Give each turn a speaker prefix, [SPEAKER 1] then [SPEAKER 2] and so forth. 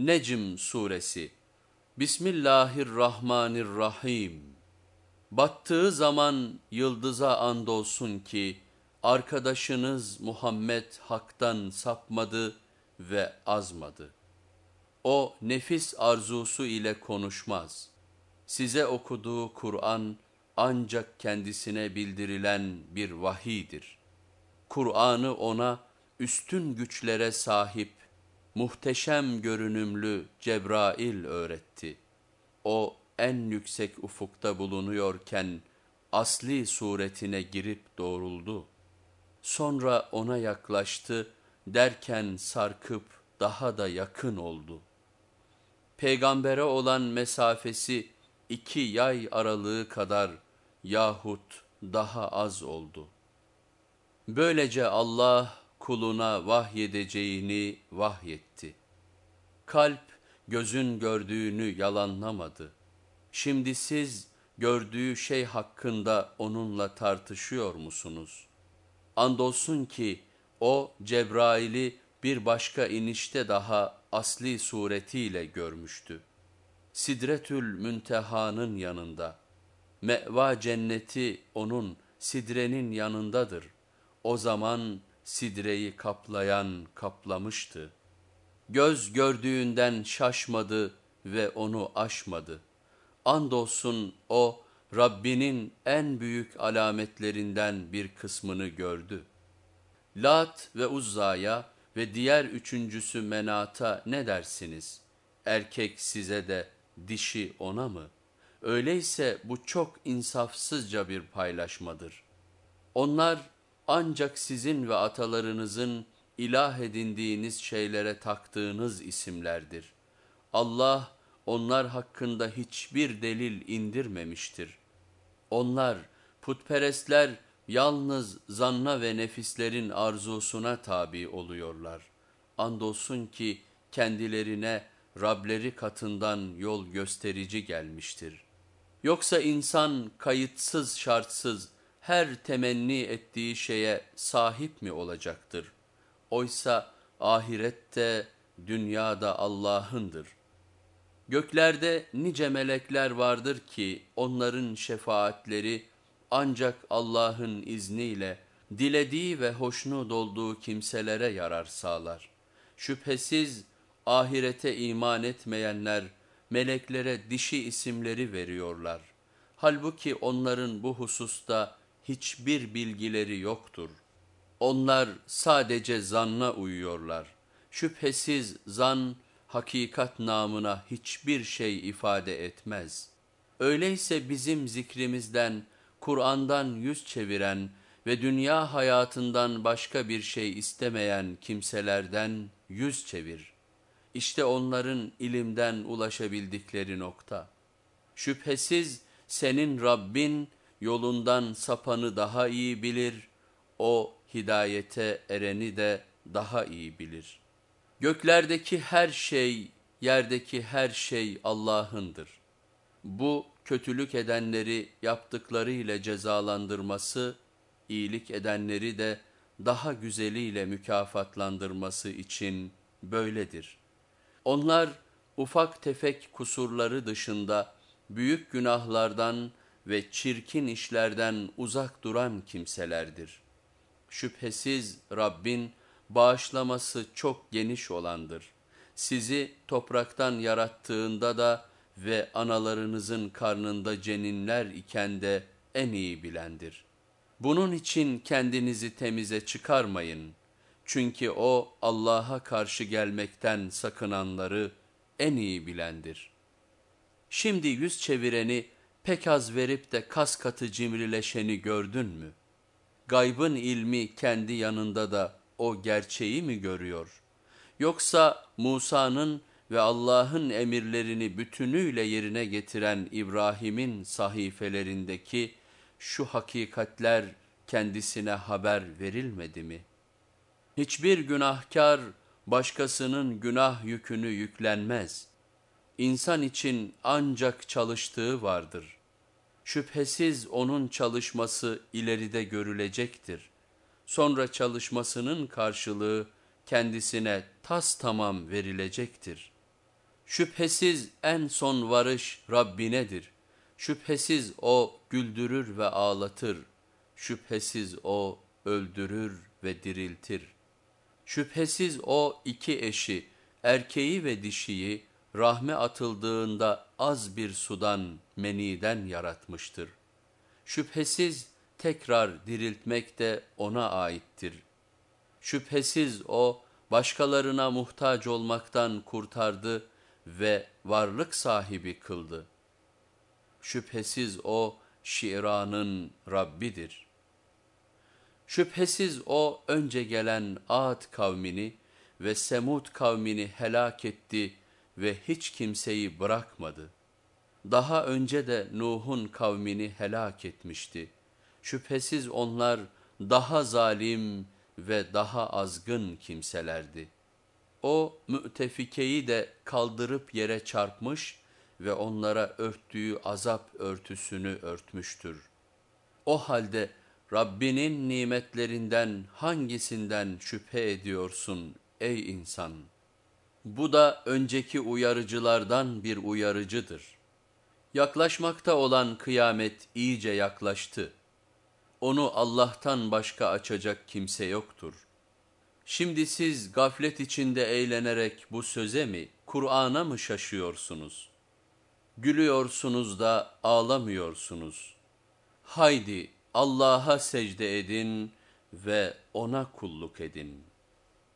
[SPEAKER 1] Necm Suresi Bismillahirrahmanirrahim Battığı zaman yıldıza andolsun ki arkadaşınız Muhammed haktan sapmadı ve azmadı. O nefis arzusu ile konuşmaz. Size okuduğu Kur'an ancak kendisine bildirilen bir vahidir. Kur'an'ı ona üstün güçlere sahip, muhteşem görünümlü Cebrail öğretti. O en yüksek ufukta bulunuyorken asli suretine girip doğruldu. Sonra ona yaklaştı derken sarkıp daha da yakın oldu. Peygambere olan mesafesi iki yay aralığı kadar yahut daha az oldu. Böylece Allah kuluna vahyedeceğini vahyetti. Kalp gözün gördüğünü yalanlamadı. Şimdi siz gördüğü şey hakkında onunla tartışıyor musunuz? Andolsun ki o Cebrail'i bir başka inişte daha asli suretiyle görmüştü. Sidretül Münteha'nın yanında. Me'va cenneti onun sidrenin yanındadır. O zaman sidreyi kaplayan kaplamıştı. Göz gördüğünden şaşmadı ve onu aşmadı. Andolsun o Rabbinin en büyük alametlerinden bir kısmını gördü. Lat ve Uzza'ya ve diğer üçüncüsü Menat'a ne dersiniz? Erkek size de dişi ona mı? Öyleyse bu çok insafsızca bir paylaşmadır. Onlar ancak sizin ve atalarınızın ilah edindiğiniz şeylere taktığınız isimlerdir. Allah onlar hakkında hiçbir delil indirmemiştir. Onlar putperestler yalnız zanna ve nefislerin arzusuna tabi oluyorlar. Andolsun ki kendilerine Rableri katından yol gösterici gelmiştir. Yoksa insan kayıtsız şartsız her temenni ettiği şeye sahip mi olacaktır? Oysa ahirette, dünyada Allah'ındır. Göklerde nice melekler vardır ki onların şefaatleri ancak Allah'ın izniyle dilediği ve hoşnut olduğu kimselere yarar sağlar. Şüphesiz ahirete iman etmeyenler meleklere dişi isimleri veriyorlar. Halbuki onların bu hususta hiçbir bilgileri yoktur. Onlar sadece zanna uyuyorlar. Şüphesiz zan hakikat namına hiçbir şey ifade etmez. Öyleyse bizim zikrimizden, Kur'an'dan yüz çeviren ve dünya hayatından başka bir şey istemeyen kimselerden yüz çevir. İşte onların ilimden ulaşabildikleri nokta. Şüphesiz senin Rabbin yolundan sapanı daha iyi bilir, o hidayete ereni de daha iyi bilir. Göklerdeki her şey, yerdeki her şey Allah'ındır. Bu kötülük edenleri yaptıklarıyla cezalandırması, iyilik edenleri de daha güzeliyle mükafatlandırması için böyledir. Onlar ufak tefek kusurları dışında büyük günahlardan ve çirkin işlerden uzak duran kimselerdir. Şüphesiz Rabbin bağışlaması çok geniş olandır. Sizi topraktan yarattığında da ve analarınızın karnında ceninler iken de en iyi bilendir. Bunun için kendinizi temize çıkarmayın. Çünkü o Allah'a karşı gelmekten sakınanları en iyi bilendir. Şimdi yüz çevireni pek az verip de kas katı cimrileşeni gördün mü? Gaybın ilmi kendi yanında da o gerçeği mi görüyor? Yoksa Musa'nın ve Allah'ın emirlerini bütünüyle yerine getiren İbrahim'in sahifelerindeki şu hakikatler kendisine haber verilmedi mi? Hiçbir günahkar başkasının günah yükünü yüklenmez. İnsan için ancak çalıştığı vardır. Şüphesiz onun çalışması ileride görülecektir. Sonra çalışmasının karşılığı kendisine tas tamam verilecektir.'' Şüphesiz en son varış Rabbinedir. Şüphesiz O güldürür ve ağlatır. Şüphesiz O öldürür ve diriltir. Şüphesiz O iki eşi, erkeği ve dişiyi rahme atıldığında az bir sudan, meniden yaratmıştır. Şüphesiz tekrar diriltmek de O'na aittir. Şüphesiz O başkalarına muhtaç olmaktan kurtardı ve varlık sahibi kıldı. Şüphesiz O şiranın Rabbidir. Şüphesiz O önce gelen Ad kavmini ve Semud kavmini helak etti ve hiç kimseyi bırakmadı. Daha önce de Nuh'un kavmini helak etmişti. Şüphesiz onlar daha zalim ve daha azgın kimselerdi. O mütefikeyi de kaldırıp yere çarpmış ve onlara örttüğü azap örtüsünü örtmüştür. O halde Rabbinin nimetlerinden hangisinden şüphe ediyorsun ey insan? Bu da önceki uyarıcılardan bir uyarıcıdır. Yaklaşmakta olan kıyamet iyice yaklaştı. Onu Allah'tan başka açacak kimse yoktur. Şimdi siz gaflet içinde eğlenerek bu söze mi, Kur'an'a mı şaşıyorsunuz? Gülüyorsunuz da ağlamıyorsunuz. Haydi Allah'a secde edin ve O'na kulluk edin.''